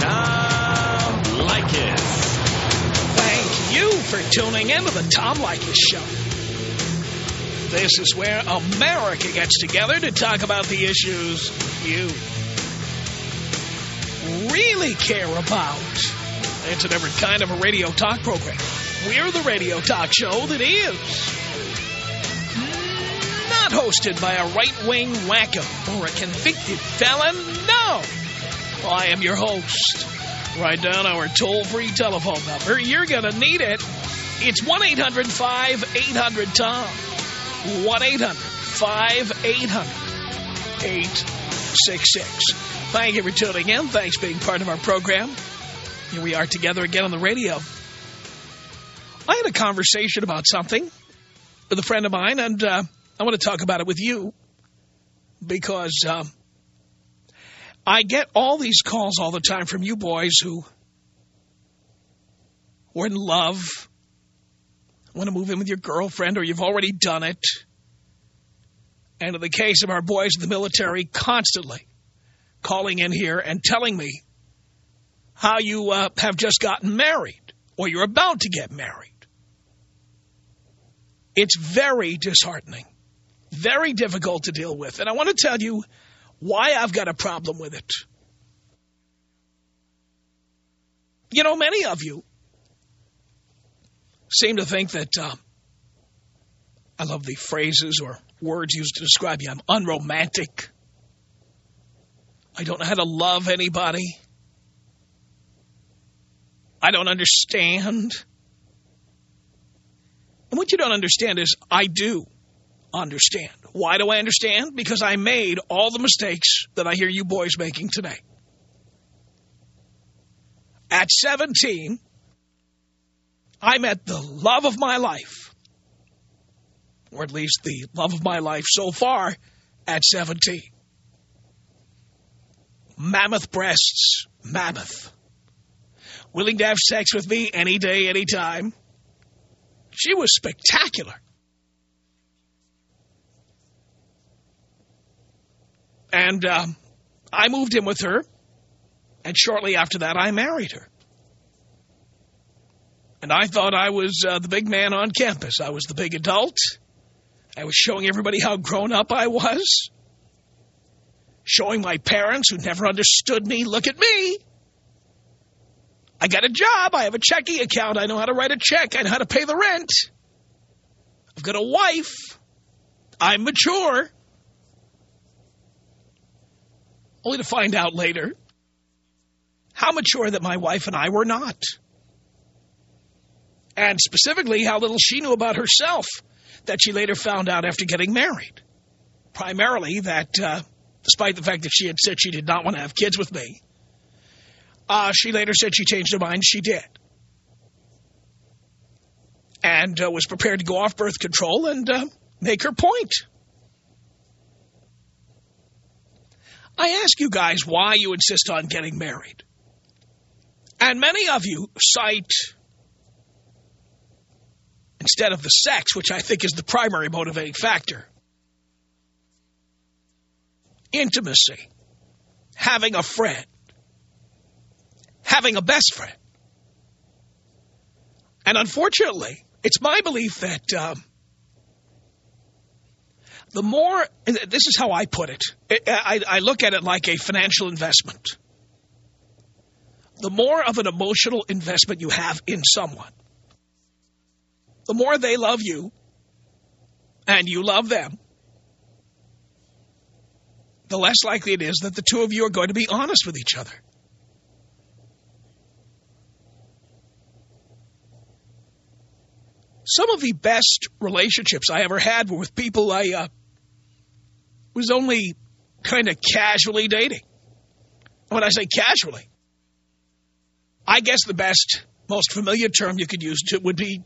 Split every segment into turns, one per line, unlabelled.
Tom Leykis.
Thank you for tuning in to the Tom Leykis Show. This is where America gets together to talk about the issues you really care about. It's a different kind of a radio talk program. We're the radio talk show that is not hosted by a right-wing wacko or a convicted felon. No. I am your host. Write down our toll-free telephone number. You're going to need it. It's 1-800-5800-TOM. 1-800-5800-866. Thank you for tuning in. Thanks for being part of our program. Here we are together again on the radio. I had a conversation about something with a friend of mine, and uh, I want to talk about it with you because uh, I get all these calls all the time from you boys who were in love, want to move in with your girlfriend, or you've already done it. And in the case of our boys in the military, constantly calling in here and telling me how you uh, have just gotten married or you're about to get married. It's very disheartening, very difficult to deal with. And I want to tell you why I've got a problem with it. You know, many of you seem to think that uh, I love the phrases or words used to describe you. I'm unromantic. I don't know how to love anybody. I don't understand. And what you don't understand is I do understand. Why do I understand? Because I made all the mistakes that I hear you boys making today. At 17, I met the love of my life, or at least the love of my life so far at 17. Mammoth breasts, mammoth. Willing to have sex with me any day, any time. She was spectacular. And uh, I moved in with her, and shortly after that, I married her. And I thought I was uh, the big man on campus. I was the big adult. I was showing everybody how grown up I was. Showing my parents who never understood me, look at me. I got a job. I have a checking account. I know how to write a check. I know how to pay the rent. I've got a wife. I'm mature. Only to find out later how mature that my wife and I were not. And specifically, how little she knew about herself that she later found out after getting married. Primarily that, uh, despite the fact that she had said she did not want to have kids with me, uh, she later said she changed her mind. She did. And uh, was prepared to go off birth control and uh, make her point. I ask you guys why you insist on getting married. And many of you cite, instead of the sex, which I think is the primary motivating factor, intimacy, having a friend, having a best friend. And unfortunately, it's my belief that um, the more, this is how I put it, I, I look at it like a financial investment. The more of an emotional investment you have in someone, the more they love you and you love them, the less likely it is that the two of you are going to be honest with each other. Some of the best relationships I ever had were with people I uh, was only kind of casually dating. When I say casually, I guess the best, most familiar term you could use to, would be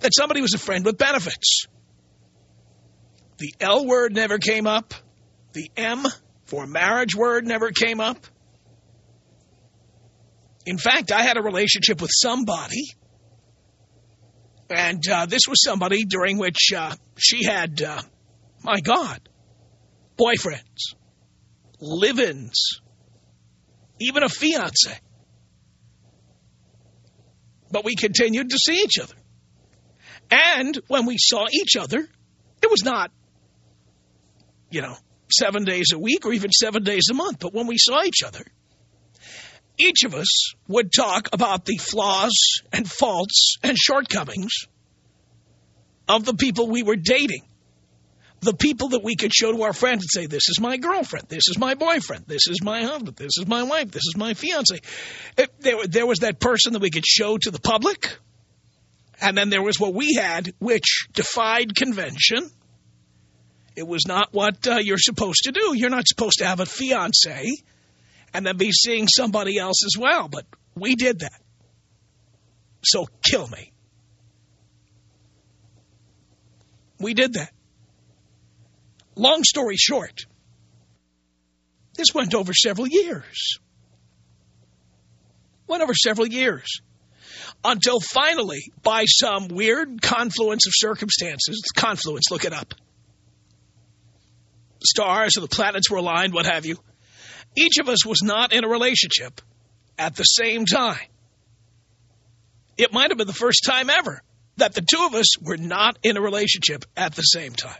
that somebody was a friend with benefits. The L word never came up. The M for marriage word never came up. In fact, I had a relationship with somebody, and uh, this was somebody during which uh, she had, uh, my God, boyfriends, live-ins, even a fiance. But we continued to see each other. And when we saw each other, it was not, you know, seven days a week or even seven days a month. But when we saw each other, each of us would talk about the flaws and faults and shortcomings of the people we were dating. The people that we could show to our friends and say, this is my girlfriend, this is my boyfriend, this is my husband, this is my wife, this is my fiance. It, there, there was that person that we could show to the public, and then there was what we had, which defied convention. It was not what uh, you're supposed to do. You're not supposed to have a fiance and then be seeing somebody else as well. But we did that. So kill me. We did that. Long story short, this went over several years. Went over several years. Until finally, by some weird confluence of circumstances, confluence, look it up. The stars or the planets were aligned, what have you. Each of us was not in a relationship at the same time. It might have been the first time ever that the two of us were not in a relationship at the same time.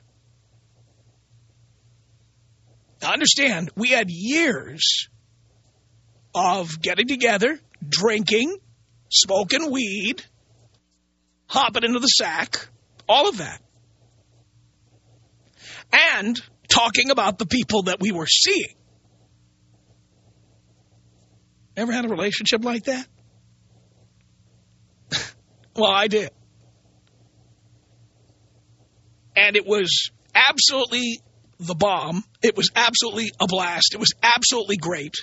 Understand, we had years of getting together, drinking, smoking weed, hopping into the sack, all of that. And talking about the people that we were seeing. Ever had a relationship like that? well, I did. And it was absolutely the bomb. It was absolutely a blast. It was absolutely great.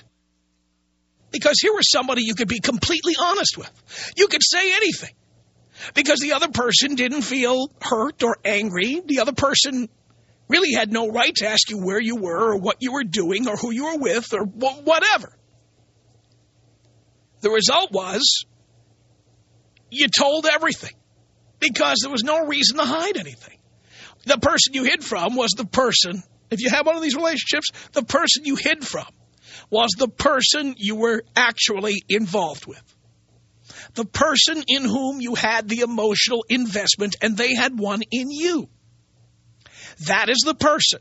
Because here was somebody you could be completely honest with. You could say anything. Because the other person didn't feel hurt or angry. The other person really had no right to ask you where you were or what you were doing or who you were with or whatever. The result was you told everything because there was no reason to hide anything. The person you hid from was the person, if you have one of these relationships, the person you hid from was the person you were actually involved with. The person in whom you had the emotional investment and they had one in you. That is the person.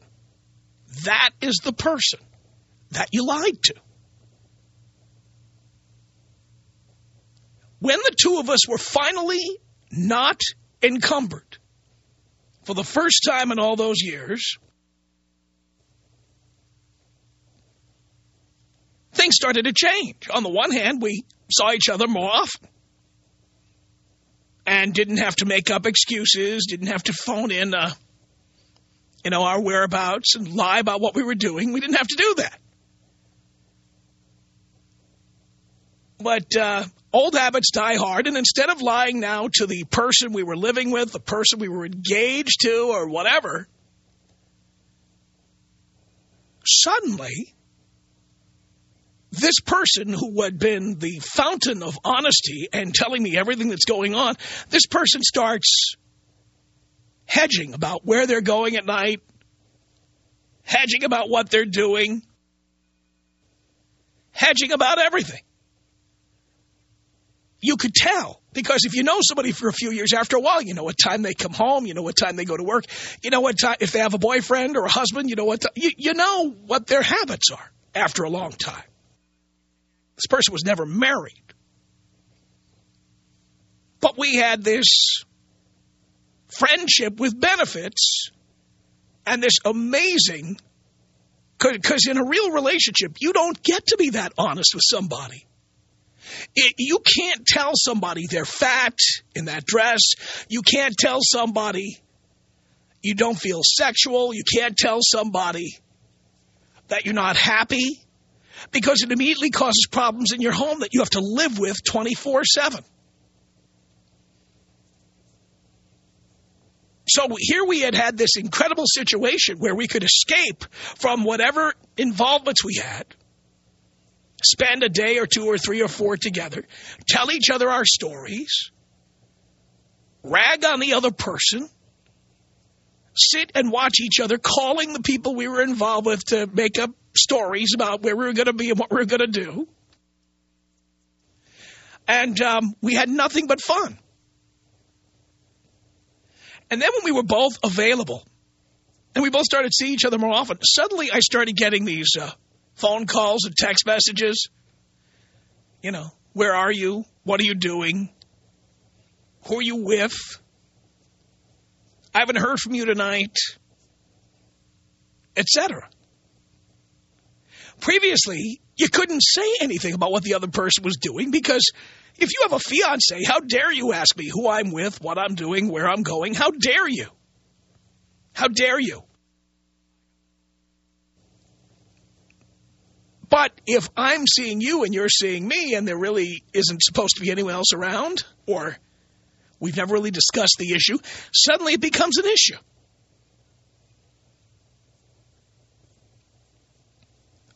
That is the person that you lied to. When the two of us were finally not encumbered for the first time in all those years, things started to change. On the one hand, we saw each other more often and didn't have to make up excuses, didn't have to phone in, uh, you know, our whereabouts and lie about what we were doing. We didn't have to do that. But uh, old habits die hard, and instead of lying now to the person we were living with, the person we were engaged to, or whatever, suddenly, this person who had been the fountain of honesty and telling me everything that's going on, this person starts hedging about where they're going at night, hedging about what they're doing, hedging about everything you could tell. Because if you know somebody for a few years, after a while, you know what time they come home, you know what time they go to work, you know what time, if they have a boyfriend or a husband, you know what, you, you know what their habits are after a long time. This person was never married. But we had this friendship with benefits and this amazing, because in a real relationship, you don't get to be that honest with somebody. It, you can't tell somebody they're fat in that dress. You can't tell somebody you don't feel sexual. You can't tell somebody that you're not happy because it immediately causes problems in your home that you have to live with 24-7. So here we had had this incredible situation where we could escape from whatever involvements we had spend a day or two or three or four together, tell each other our stories, rag on the other person, sit and watch each other calling the people we were involved with to make up stories about where we were going to be and what we were going to do. And um, we had nothing but fun. And then when we were both available, and we both started seeing each other more often, suddenly I started getting these uh, phone calls and text messages. You know, where are you? What are you doing? Who are you with? I haven't heard from you tonight, etc. Previously, you couldn't say anything about what the other person was doing because if you have a fiance, how dare you ask me who I'm with, what I'm doing, where I'm going? How dare you? How dare you? But if I'm seeing you and you're seeing me and there really isn't supposed to be anyone else around or we've never really discussed the issue, suddenly it becomes an issue.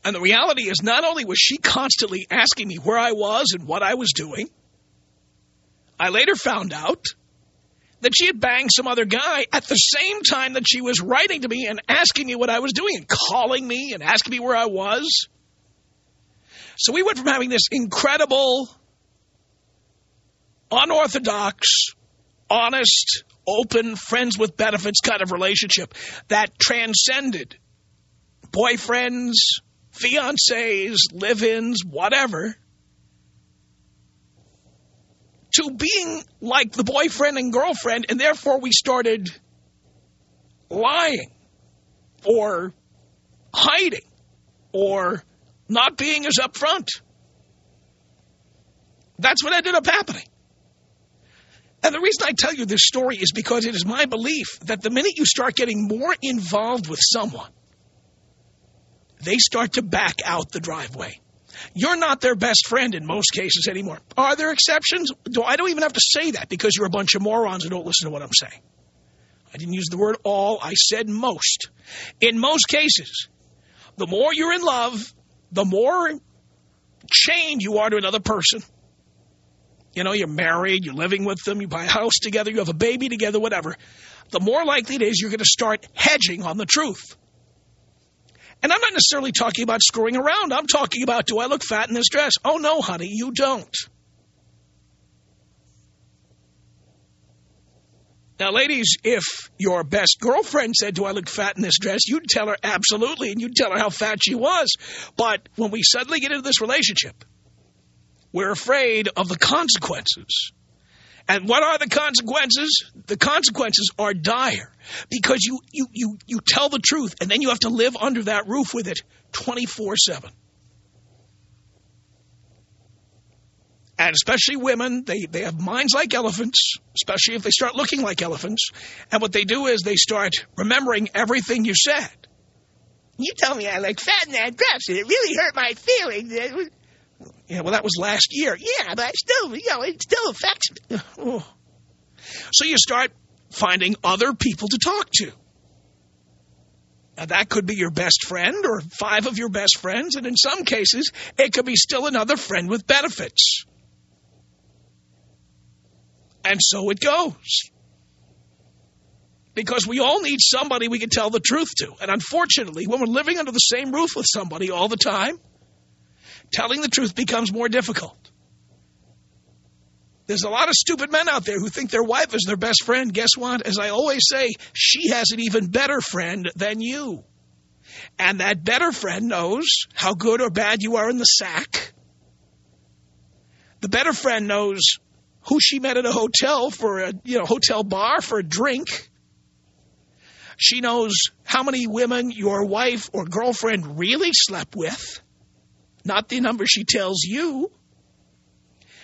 And the reality is not only was she constantly asking me where I was and what I was doing, I later found out that she had banged some other guy at the same time that she was writing to me and asking me what I was doing and calling me and asking me where I was. So we went from having this incredible, unorthodox, honest, open, friends with benefits kind of relationship that transcended boyfriends, fiancés, live-ins, whatever, to being like the boyfriend and girlfriend, and therefore we started lying or hiding or not being as upfront. That's what ended up happening. And the reason I tell you this story is because it is my belief that the minute you start getting more involved with someone, they start to back out the driveway. You're not their best friend in most cases anymore. Are there exceptions? I don't even have to say that because you're a bunch of morons who don't listen to what I'm saying. I didn't use the word all. I said most. In most cases, the more you're in love, the more chained you are to another person. You know, you're married, you're living with them, you buy a house together, you have a baby together, whatever. The more likely it is you're going to start hedging on the truth. And I'm not necessarily talking about screwing around. I'm talking about, do I look fat in this dress? Oh, no, honey, you don't. Now, ladies, if your best girlfriend said, do I look fat in this dress, you'd tell her absolutely, and you'd tell her how fat she was. But when we suddenly get into this relationship, we're afraid of the consequences. And what are the consequences? The consequences are dire because you, you, you, you tell the truth and then you have to live under that roof with it 24-7. And especially women, they, they have minds like elephants, especially if they start looking like elephants. And what they do is they start remembering everything you said.
You told me I like fat in that dress, and it really hurt my feelings.
Yeah, well, that was last year.
Yeah, but I still, you know, it still affects me.
Oh. So you start finding other people to talk to. Now, that could be your best friend or five of your best friends, and in some cases, it could be still another friend with benefits. And so it goes. Because we all need somebody we can tell the truth to. And unfortunately, when we're living under the same roof with somebody all the time, telling the truth becomes more difficult. There's a lot of stupid men out there who think their wife is their best friend. Guess what? As I always say, she has an even better friend than you. And that better friend knows how good or bad you are in the sack. The better friend knows who she met at a hotel for a you know hotel bar for a drink. She knows how many women your wife or girlfriend really slept with not the number she tells you.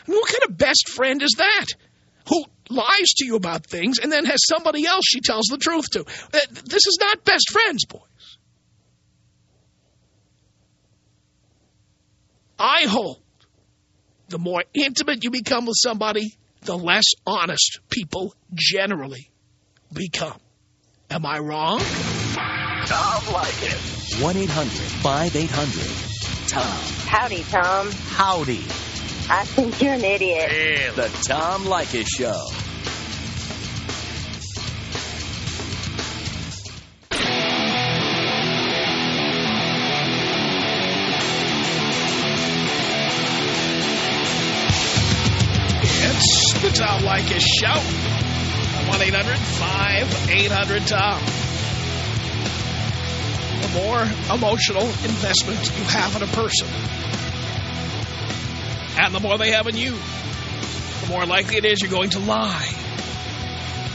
I mean, what kind of best friend is that? Who lies to you about things and then has somebody else she tells the truth to. Uh, this is not best friends, boys. I hold the more intimate you become with somebody, the less honest people generally become. Am I wrong?
Tom Leykis.
1-800-5800 Tom.
Howdy, Tom.
Howdy.
I think you're an idiot.
The Tom Leykis Show.
Tom Leykis Show. 1-800-5800-TOM. The more emotional investment you have in a person, and the more they have in you, the more likely it is you're going to lie.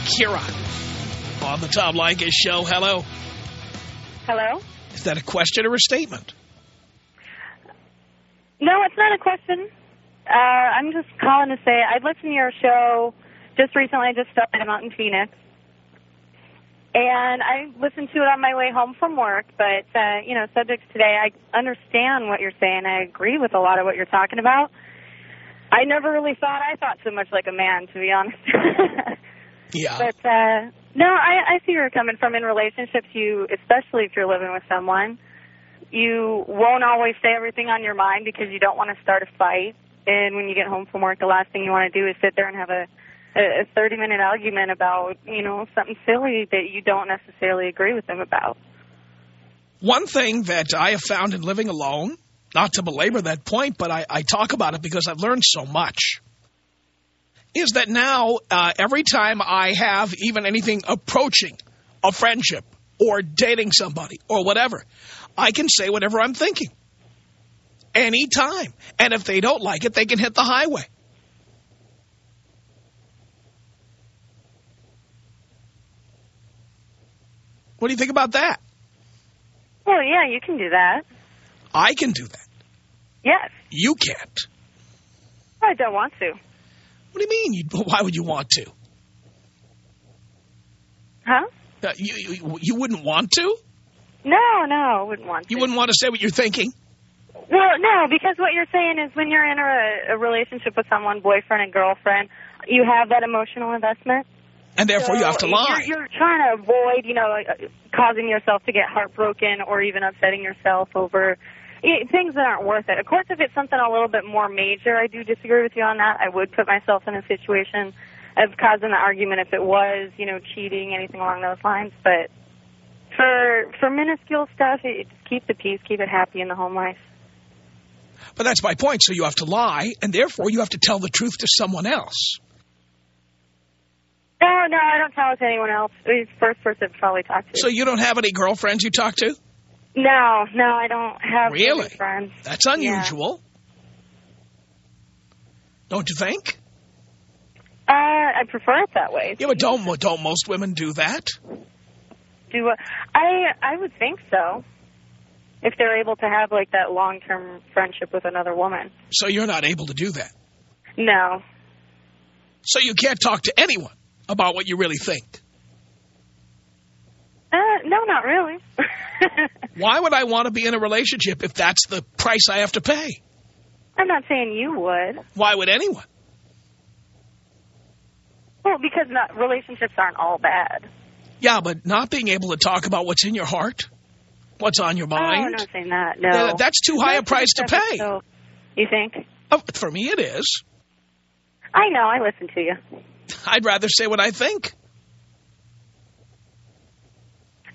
Kira, on the Tom Leykis Show. Hello.
Hello?
Is that a question or a statement?
No, it's not a question. Uh, I'm just calling to say I'd listened to your show just recently. I just started out in Phoenix. And I listened to it on my way home from work, but, uh, you know, subjects today, I understand what you're saying. I agree with a lot of what you're talking about. I never really thought I thought so much like a man, to be honest.
Yeah.
But uh no, I, I see where you're coming from in relationships. You, especially if you're living with someone, you won't always say everything on your mind because you don't want to start a fight. And when you get home from work, the last thing you want to do is sit there and have a a 30 minute argument about you know something silly that you don't necessarily agree with them about.
One thing that I have found in living alone, not to belabor that point, but I, I talk about it because I've learned so much, is that now uh, every time I have even anything approaching a friendship or dating somebody or whatever, I can say whatever I'm thinking. Anytime. And if they don't like it, they can hit the highway. What do you think about that?
Well, yeah, you can do that.
I can do that.
Yes,
You can't.
I don't want to.
What do you mean? You, why would you want to?
Huh?
Uh, you, you you wouldn't want to?
No, no, I wouldn't want to.
You wouldn't want to say what you're thinking?
Well, no, because what you're saying is when you're in a, a relationship with someone, boyfriend and girlfriend, you have that emotional investment.
And therefore you have to lie.
You're, you're trying to avoid, you know, causing yourself to get heartbroken or even upsetting yourself over things that aren't worth it. Of course, if it's something a little bit more major, I do disagree with you on that. I would put myself in a situation of causing the argument if it was, you know, cheating, anything along those lines. But for for minuscule stuff, it, keep the peace, keep it happy in the home life.
But that's my point. So you have to lie, and therefore you have to tell the truth to someone else.
No, no, I don't tell it to anyone else. He's the first person to probably talk to.
So you don't have any girlfriends you talk to?
no, no, I don't have any
Really?
friends.
That's unusual. Don't you think?
Uh, I prefer it that way.
Yeah, but don't, don't most women do that?
Do uh, I? I would think so. If they're able to have like that long-term friendship with another woman.
So you're not able to do that.
No.
So you can't talk to anyone about what you really think.
Uh, no, not really.
Why would I want to be in a relationship if that's the price I have to pay?
I'm not saying you would.
Why would anyone?
Well, because not relationships aren't all bad.
Yeah, but not being able to talk about what's in your heart, what's on your
Oh, I'm
mind,
not saying that. No.
That's too high a price to pay.
So, you think?
Oh, for me it is.
I know. I listen to you.
I'd rather say what I think.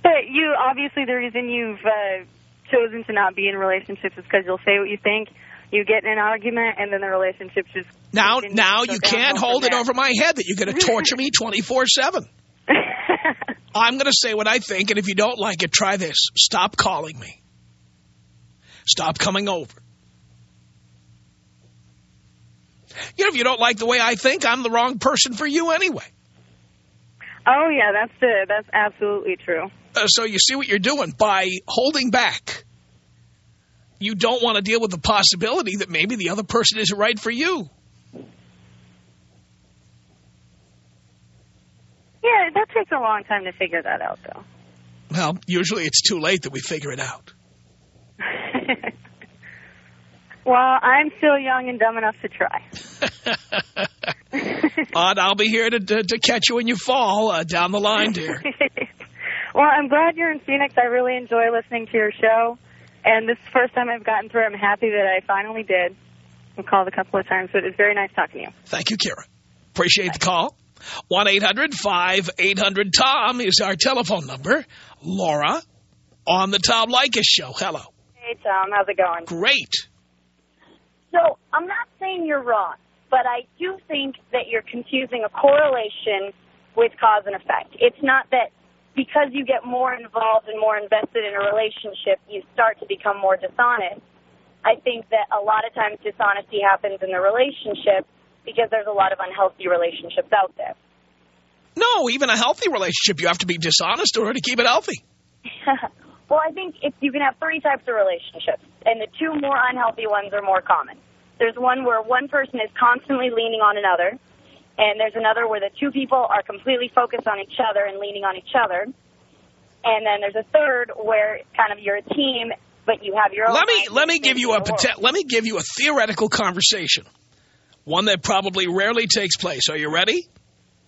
But you obviously the reason you've uh, chosen to not be in relationships is because you'll say what you think. You get in an argument, and then the relationship just
Now, now you can't hold it over my head that you're going to torture me 24-7. I'm going to say what I think, and if you don't like it, try this. Stop calling me. Stop coming over. You know, if you don't like the way I think, I'm the wrong person for you anyway.
oh yeah, that's it. that's absolutely true.
Uh, so you see what you're doing by holding back. You don't want to deal with the possibility that maybe the other person isn't right for you.
Yeah, takes a long time to figure that out, though.
Well, usually it's too late that we figure it out.
well, I'm still young and dumb enough to try.
and I'll be here to, to, to catch you when you fall uh, down the line, dear.
well, I'm glad you're in Phoenix. I really enjoy listening to your show. And this is the first time I've gotten through. I'm happy that I finally did. I've called a couple of times, but it's very nice talking to you.
Thank you, Kira. Appreciate the call. 1-800-5800-TOM is our telephone number. Laura on the Tom Leykis show. Hello.
Hey, Tom. How's it going?
Great.
So, I'm not saying you're wrong.
but I do think that you're confusing a correlation with cause and effect. It's not that because you get more involved and more invested in a relationship, you start to become more dishonest. I think that a lot of times dishonesty happens in the relationship because there's a lot of unhealthy relationships out there.
No, even a healthy relationship, you have to be dishonest in order to keep it healthy.
well, I think if you can have three types of relationships, and the two more unhealthy ones are more common. There's one where one person is constantly leaning on another, and there's another where the two people are completely focused on each other and leaning on each other. And then there's a third where kind of you're a team, but you have your own.
Let me let me give you a let me give you a theoretical conversation, one that probably rarely takes place. Are you ready?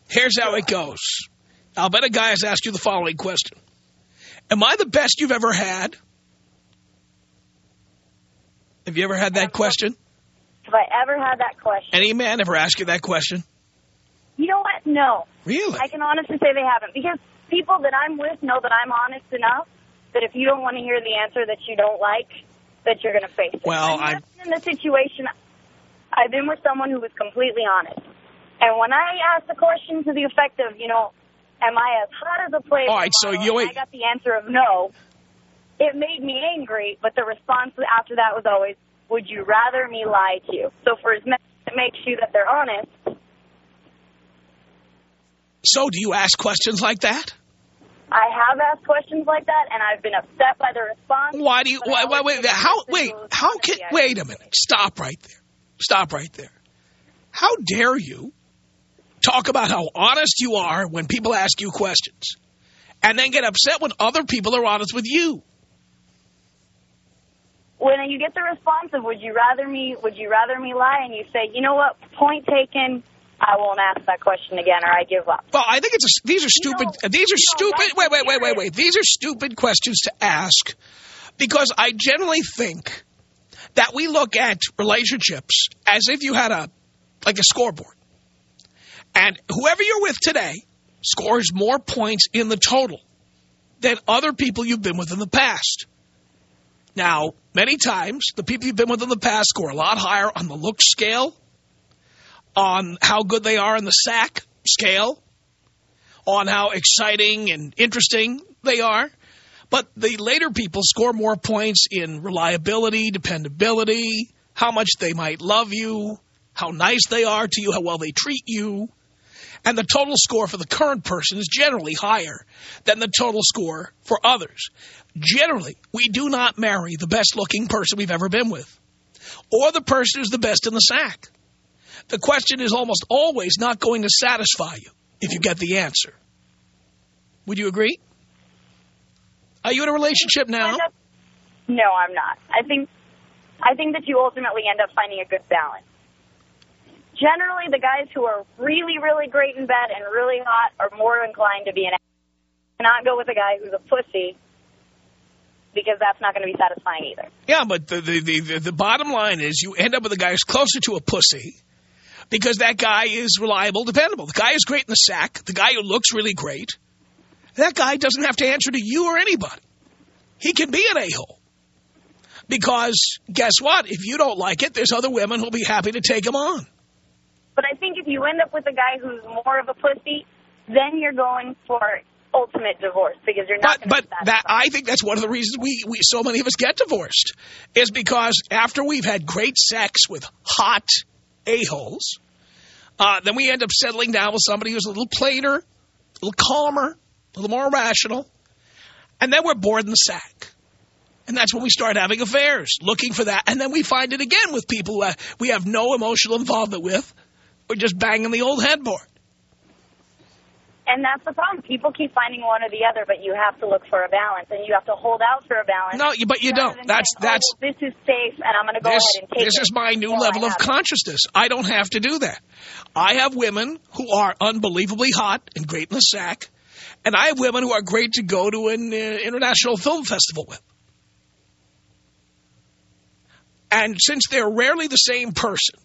Here's how it goes. I'll bet a guy has asked you the following question: Am I the best you've ever had? Have you ever had that question?
Have I ever had that question?
Any man ever ask you that question?
You know what? No.
Really?
I can honestly say they haven't. Because people that I'm with know that I'm honest enough that if you don't want to hear the answer that you don't like, that you're going to face it.
Well,
I'm... in the situation, I've been with someone who was completely honest. And when I asked the question to the effect of, you know, am I as hot as a plate?
All right, so you...
I got the answer of no. It made me angry, but the response after that was always, would you rather me lie to you? So for as much as it makes you that they're honest,
so do you ask questions like that?
I have asked questions like that, and I've been upset by the response.
Why do you? Why, wait, wait, how? Wait, how can? Wait a minute. Stop right there. Stop right there. How dare you talk about how honest you are when people ask you questions, and then get upset when other people are honest with you?
When you get the response of "Would you rather me? Would you rather me lie?" and you say, "You know what? Point taken." I won't ask that question again or I give up.
Well, I think it's a, these are stupid.
No,
these are stupid. Wait, wait, wait, wait, wait. These are stupid questions to ask because I generally think that we look at relationships as if you had a like a scoreboard. And whoever you're with today scores more points in the total than other people you've been with in the past. Now, many times, the people you've been with in the past score a lot higher on the look scale on how good they are in the sack scale, on how exciting and interesting they are. But the later people score more points in reliability, dependability, how much they might love you, how nice they are to you, how well they treat you. And the total score for the current person is generally higher than the total score for others. Generally, we do not marry the best-looking person we've ever been with or the person who's the best in the sack the question is almost always not going to satisfy you if you get the answer. Would you agree? Are you in a relationship now?
No, I'm not. I think I think that you ultimately end up finding a good balance. Generally, the guys who are really, really great in bed and really hot are more inclined to be an not go with a guy who's a pussy because that's not going to be satisfying either.
Yeah, but the, the, the, the bottom line is you end up with a guy who's closer to a pussy because that guy is reliable, dependable. The guy is great in the sack. The guy who looks really great. That guy doesn't have to answer to you or anybody. He can be an a-hole. Because guess what? If you don't like it, there's other women who'll be happy to take him on.
But I think if you end up with a guy who's more of a pussy, then you're going for ultimate divorce because you're not.
But, but that I think that's one of the reasons we, we so many of us get divorced is because after we've had great sex with hot a-holes. Uh, then we end up settling down with somebody who's a little plainer, a little calmer, a little more rational. And then we're bored in the sack. And that's when we start having affairs, looking for that. And then we find it again with people who we have no emotional involvement with. We're just banging the old headboard.
And that's the problem. People keep finding one or the other, but you have to look for a balance, and you have to hold out for a balance.
No, but you don't. That's
saying,
that's.
Oh, this is safe, and I'm going to go
this,
ahead and take
This
it
is my new level of consciousness. I don't have to do that. I have women who are unbelievably hot and great in the sack, and I have women who are great to go to an uh, international film festival with. And since they're rarely the same person,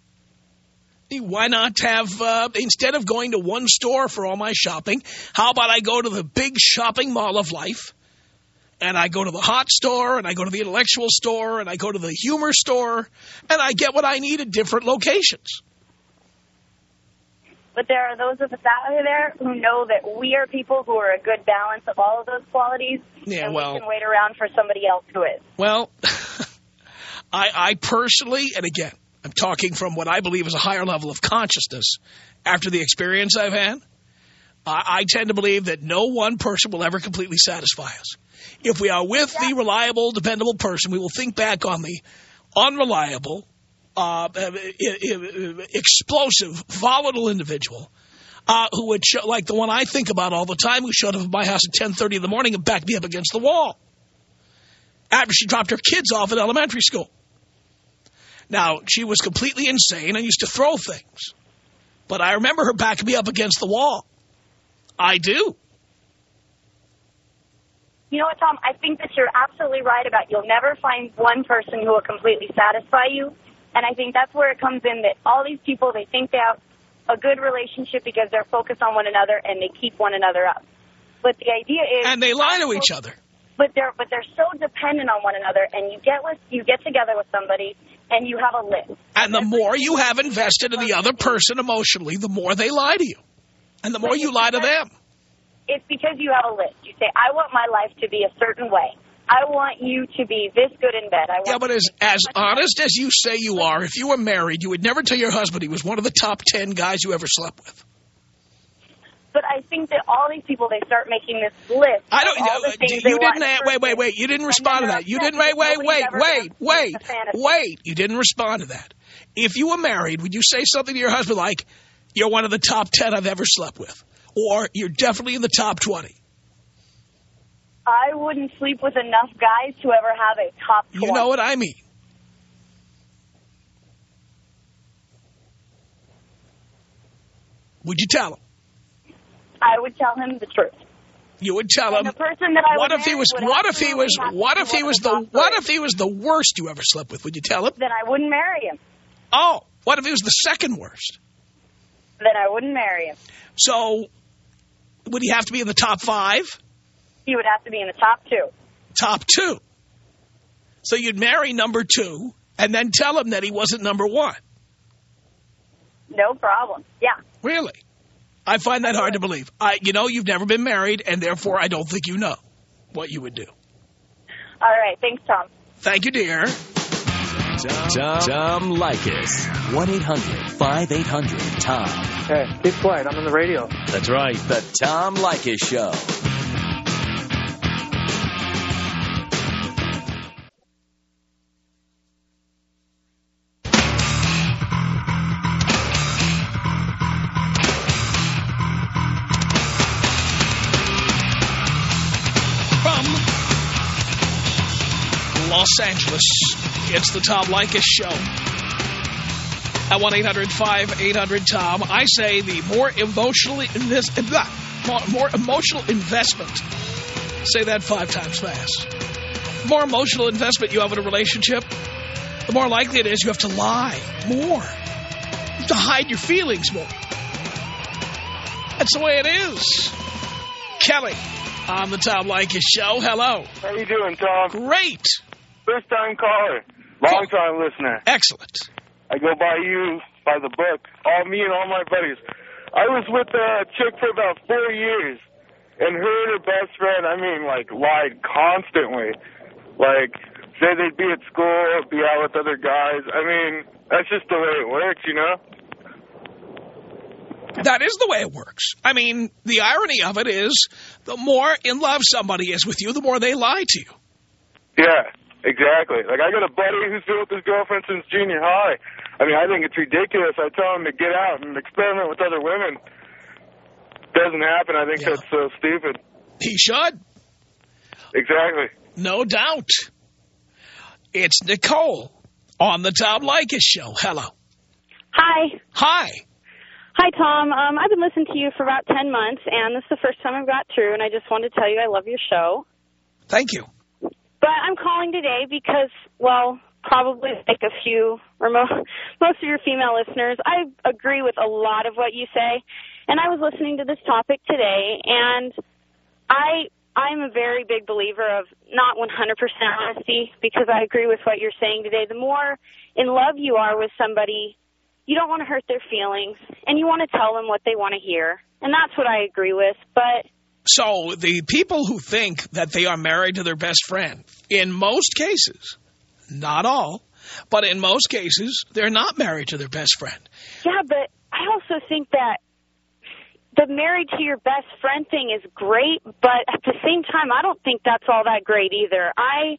why not have, uh, instead of going to one store for all my shopping, how about I go to the big shopping mall of life, and I go to the hot store, and I go to the intellectual store, and I go to the humor store, and I get what I need at different locations.
But there are those of us out there who know that we are people who are a good balance of all of those qualities.
Yeah,
and
well-
we can wait around for somebody else who is.
Well, I, I personally, and again, I'm talking from what I believe is a higher level of consciousness after the experience I've had, I, I tend to believe that no one person will ever completely satisfy us. If we are with the reliable, dependable person, we will think back on the unreliable, uh, uh, explosive, volatile individual uh, who would, show, like the one I think about all the time, who showed up at my house at 10.30 in the morning and backed me up against the wall after she dropped her kids off at elementary school. Now, she was completely insane and used to throw things. But I remember her backing me up against the wall. I do.
You know what, Tom? I think that you're absolutely right about you'll never find one person who will completely satisfy you. And I think that's where it comes in that all these people, they think they have a good relationship because they're focused on one another and they keep one another up. But the idea is...
And they lie to each other.
But they're, but they're so dependent on one another and you get with, you get together with somebody and you have a list.
And the more you have invested in the other person emotionally, the more they lie to you. And the more you lie to them.
It's because you have a list. You say, I want my life to be a certain way. I want you to be this good in bed. I want
Yeah, but as, as honest as you say you are, if you were married, you would never tell your husband he was one of the top ten guys you ever slept with.
But I think that all these people, they start making this list.
I don't
of all the uh, things
You didn't.
want in a
a- Wait, wait, wait. You didn't respond to that. You didn't. Wait, wait, wait, wait, wait, wait. You didn't respond to that. If you were married, would you say something to your husband like, "You're one of the top ten I've ever slept with," or "You're definitely in the top 20?
I wouldn't sleep with enough guys to ever have a top 20.
You know what I mean? Would you tell him?
I would tell him the truth.
You would tell
And
him.
the person that I
What if he was? What if he was? What if he was the? What if he was the worst you ever slept with? Would you tell him?
Then I wouldn't marry him.
Oh, what if he was the second worst?
Then I wouldn't marry him.
So, would he have to be in the top five?
He would have to be in the top two.
Top two. So you'd marry number two and then tell him that he wasn't number one.
No problem. Yeah.
Really? I find that hard to believe. I, you know, you've never been married, and therefore I don't think you know what you would do.
All right. Thanks, Tom.
Thank you, dear.
Tom, Tom Leykis. 1-800-5800-TOM.
Hey, keep quiet. I'm on the radio.
That's right. The Tom Leykis Show.
Los Angeles, it's the Tom Leykis Show. At 1-800-5800-TOM, I say the more emotionally invest, more, more emotional investment. Say that five times fast. The more emotional investment you have in a relationship, the more likely it is you have to lie more. You have to hide your feelings more. That's the way it is. Kelly on the Tom Leykis Show. Hello.
How you doing, Tom?
Great.
First time caller, long time listener.
Excellent.
I go by you by the book. All me and all my buddies. I was with a chick for about four years, and her and her best friend, I mean, like lied constantly. Like say they'd be at school, be out with other guys. I mean, that's just the way it works, you know.
That is the way it works. I mean, the irony of it is the more in love somebody is with you, the more they lie to you.
Yeah, exactly. Like I got a buddy who's been with his girlfriend since junior high. I mean, I think it's ridiculous. I tell him to get out and experiment with other women. Doesn't happen. I think
Yeah.
that's so stupid.
He should.
Exactly.
No doubt. It's Nicole on the Tom Leykis Show. Hello.
Hi.
Hi.
Hi, Tom. Um, I've been listening to you for about 10 months, and this is the first time I've got through, and I just wanted to tell you I love your show.
Thank you.
But I'm calling today because, well, probably like a few, or mo most of your female listeners, I agree with a lot of what you say. And I was listening to this topic today, and I I'm a very big believer of not 100% honesty because I agree with what you're saying today. The more in love you are with somebody, you don't want to hurt their feelings, and you want to tell them what they want to hear. And that's what I agree with. But
So the people who think that they are married to their best friend, in most cases, not all, but in most cases, they're not married to their best friend.
Yeah, but I also think that the married to your best friend thing is great, but at the same time, I don't think that's all that great either. I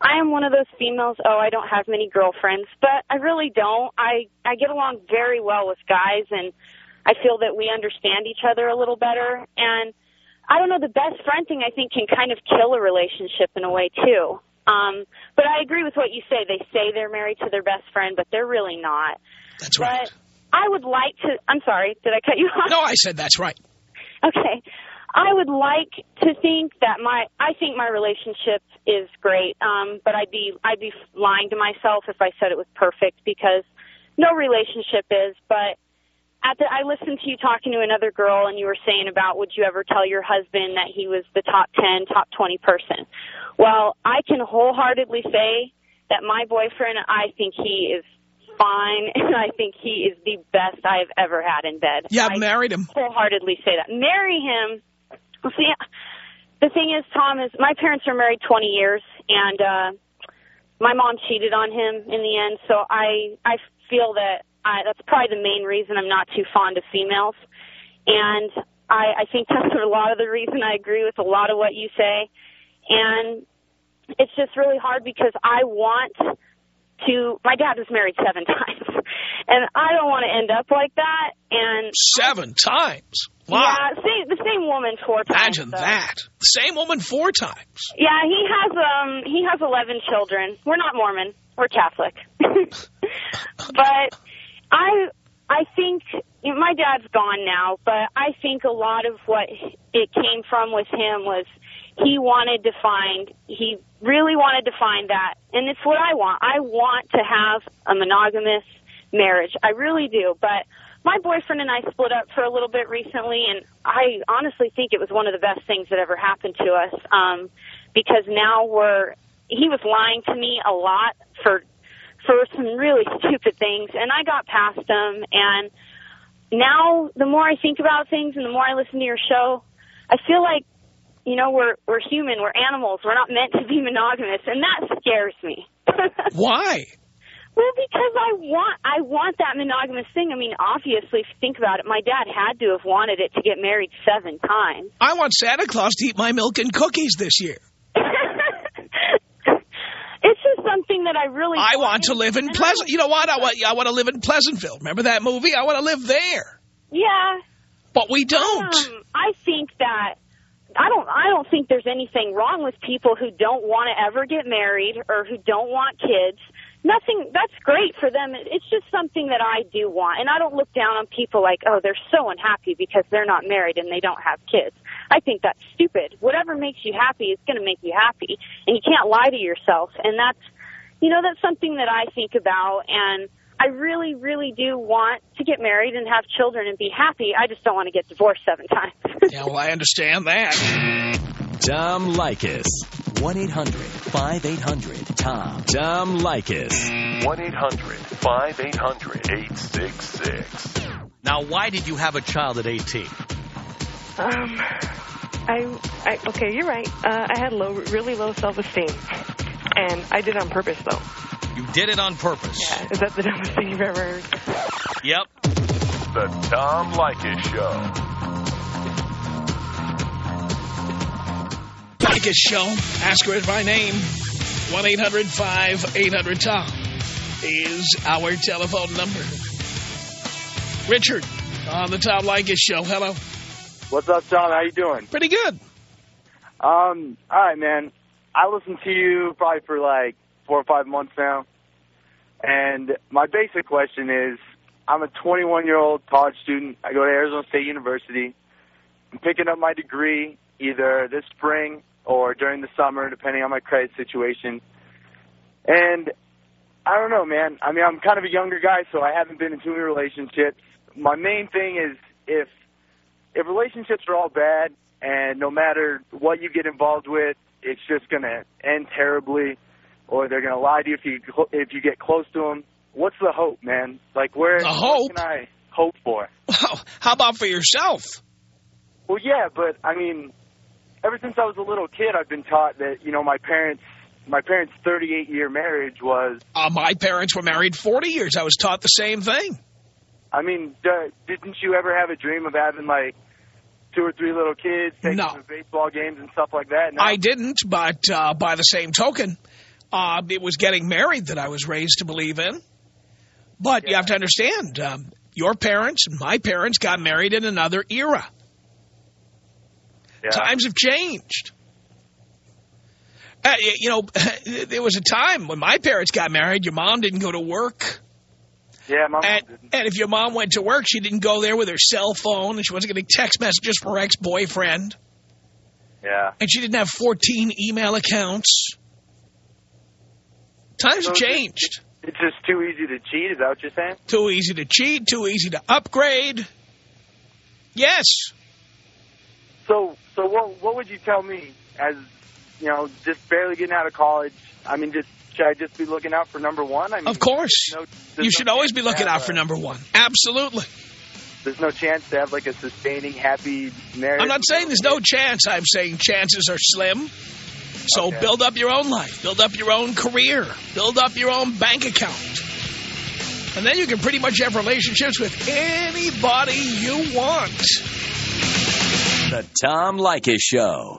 I am one of those females, oh, I don't have many girlfriends, but I really don't. I I get along very well with guys and I feel that we understand each other a little better and I don't know, the best friend thing I think can kind of kill a relationship in a way too. Um, but I agree with what you say. They say they're married to their best friend, but they're really not.
That's right.
But I would like to, I'm sorry, did I cut you off?
No, I said that's right.
Okay. I would like to think that my I think my relationship is great. Um but I'd be I'd be lying to myself if I said it was perfect because no relationship is, but at the I listened to you talking to another girl and you were saying about would you ever tell your husband that he was the top 10, top 20 person. Well, I can wholeheartedly say that my boyfriend, I think he is fine and I think he is the best I've ever had in bed.
Yeah,
I
I've married him.
wholeheartedly say that. Marry him. See, the thing is, Tom, is my parents are married 20 years, and uh, my mom cheated on him in the end. So I, I feel that I, that's probably the main reason I'm not too fond of females, and I, I think that's a lot of the reason I agree with a lot of what you say, and it's just really hard because I want to. My dad was married seven times, and I don't want to end up like that. And
Seven times. Wow.
yeah, same, the same woman four times.
Imagine that. Same woman four times.
Yeah, he has um he has eleven children. We're not Mormon. We're Catholic. but I I think my dad's gone now, but I think a lot of what it came from with him was he wanted to find he really wanted to find that and it's what I want. I want to have a monogamous marriage. I really do, but my boyfriend and I split up for a little bit recently, and I honestly think it was one of the best things that ever happened to us um, because now we're he was lying to me a lot for for some really stupid things, and I got past them. And now, the more I think about things and the more I listen to your show, I feel like you know we're we're human, we're animals, we're not meant to be monogamous, and that scares me.
Why?
Well, because I want I want that monogamous thing. I mean, obviously, if you think about it, my dad had to have wanted it to get married seven times.
I want Santa Claus to eat my milk and cookies this year.
It's just something that I really
I want to live in Pleasant. You know what? I want, I want to live in Pleasantville. Remember that movie? I want to live there.
Yeah,
But we don't.
Um, I think that I don't. I don't think there's anything wrong with people who don't want to ever get married or who don't want kids. Nothing. That's great for them. It's just something that I do want, and I don't look down on people like, oh, they're so unhappy because they're not married and they don't have kids. I think that's stupid. Whatever makes you happy is going to make you happy, and you can't lie to yourself. And that's, you know, that's something that I think about, and I really, really do want to get married and have children and be happy. I just don't want to get divorced seven times.
Yeah, well, I understand that.
Tom Leykis. 1-800-5800-TOM. Tom Leykis.
1-800-5800-866.
Now, why did you have a child at 18?
Um, I, I okay, you're right. Uh, I had low, really low self-esteem, and I did it on purpose, though.
You did it on purpose.
Yeah, is that the dumbest thing you've ever heard?
Yep.
The Tom Leykis Show.
Leykis show. Ask her it by name. 1-800-5800-TOM is our telephone number. Richard on the Tom Leykis show. Hello.
What's up, John? How you doing?
Pretty good.
Um, all right, man. I listened to you probably for like four or five months now, and my basic question is: I'm a 21-year-old college student. I go to Arizona State University. I'm picking up my degree either this spring or during the summer, depending on my credit situation. And I don't know, man. I mean, I'm kind of a younger guy, so I haven't been in too many relationships. My main thing is if if relationships are all bad and no matter what you get involved with, it's just going to end terribly or they're going to lie to you if you if you get close to them. what's the hope, man? Like, where,
The hope?
can I hope for?
Well, how about for yourself?
Well, yeah, but I mean, ever since I was a little kid, I've been taught that you know my parents, my parents' 38 year marriage was.
Uh, my parents were married 40 years. I was taught the same thing.
I mean, d- didn't you ever have a dream of having like two or three little kids, taking
No.
them to baseball games and stuff like that? No?
I didn't, but uh, by the same token, uh, it was getting married that I was raised to believe in. But you have to understand, um, your parents and my parents got married in another era.
Yeah.
Times have changed. Uh, you know, there was a time when my parents got married, your mom didn't go to work.
Yeah, my mom
And,
didn't.
and if your mom went to work, she didn't go there with her cell phone, and she wasn't getting text messages from her ex-boyfriend,
Yeah.
and she didn't have 14 email accounts. Times
So-
changed.
It's just too easy to cheat. Is that what you're saying?
Too easy to cheat, too easy to upgrade. Yes.
So, so what what would you tell me as you know, just barely getting out of college? I mean, just should I just be looking out for number one? I mean,
Of course.
no-
You should
no
always be looking
have
out for number one. Absolutely.
There's no chance to have like a sustaining, happy marriage.
I'm not saying there's no chance. I'm saying chances are slim. So
Okay.
build up your own life. Build up your own career. Build up your own bank account. And then you can pretty much have relationships with anybody you want.
The Tom Leykis Show.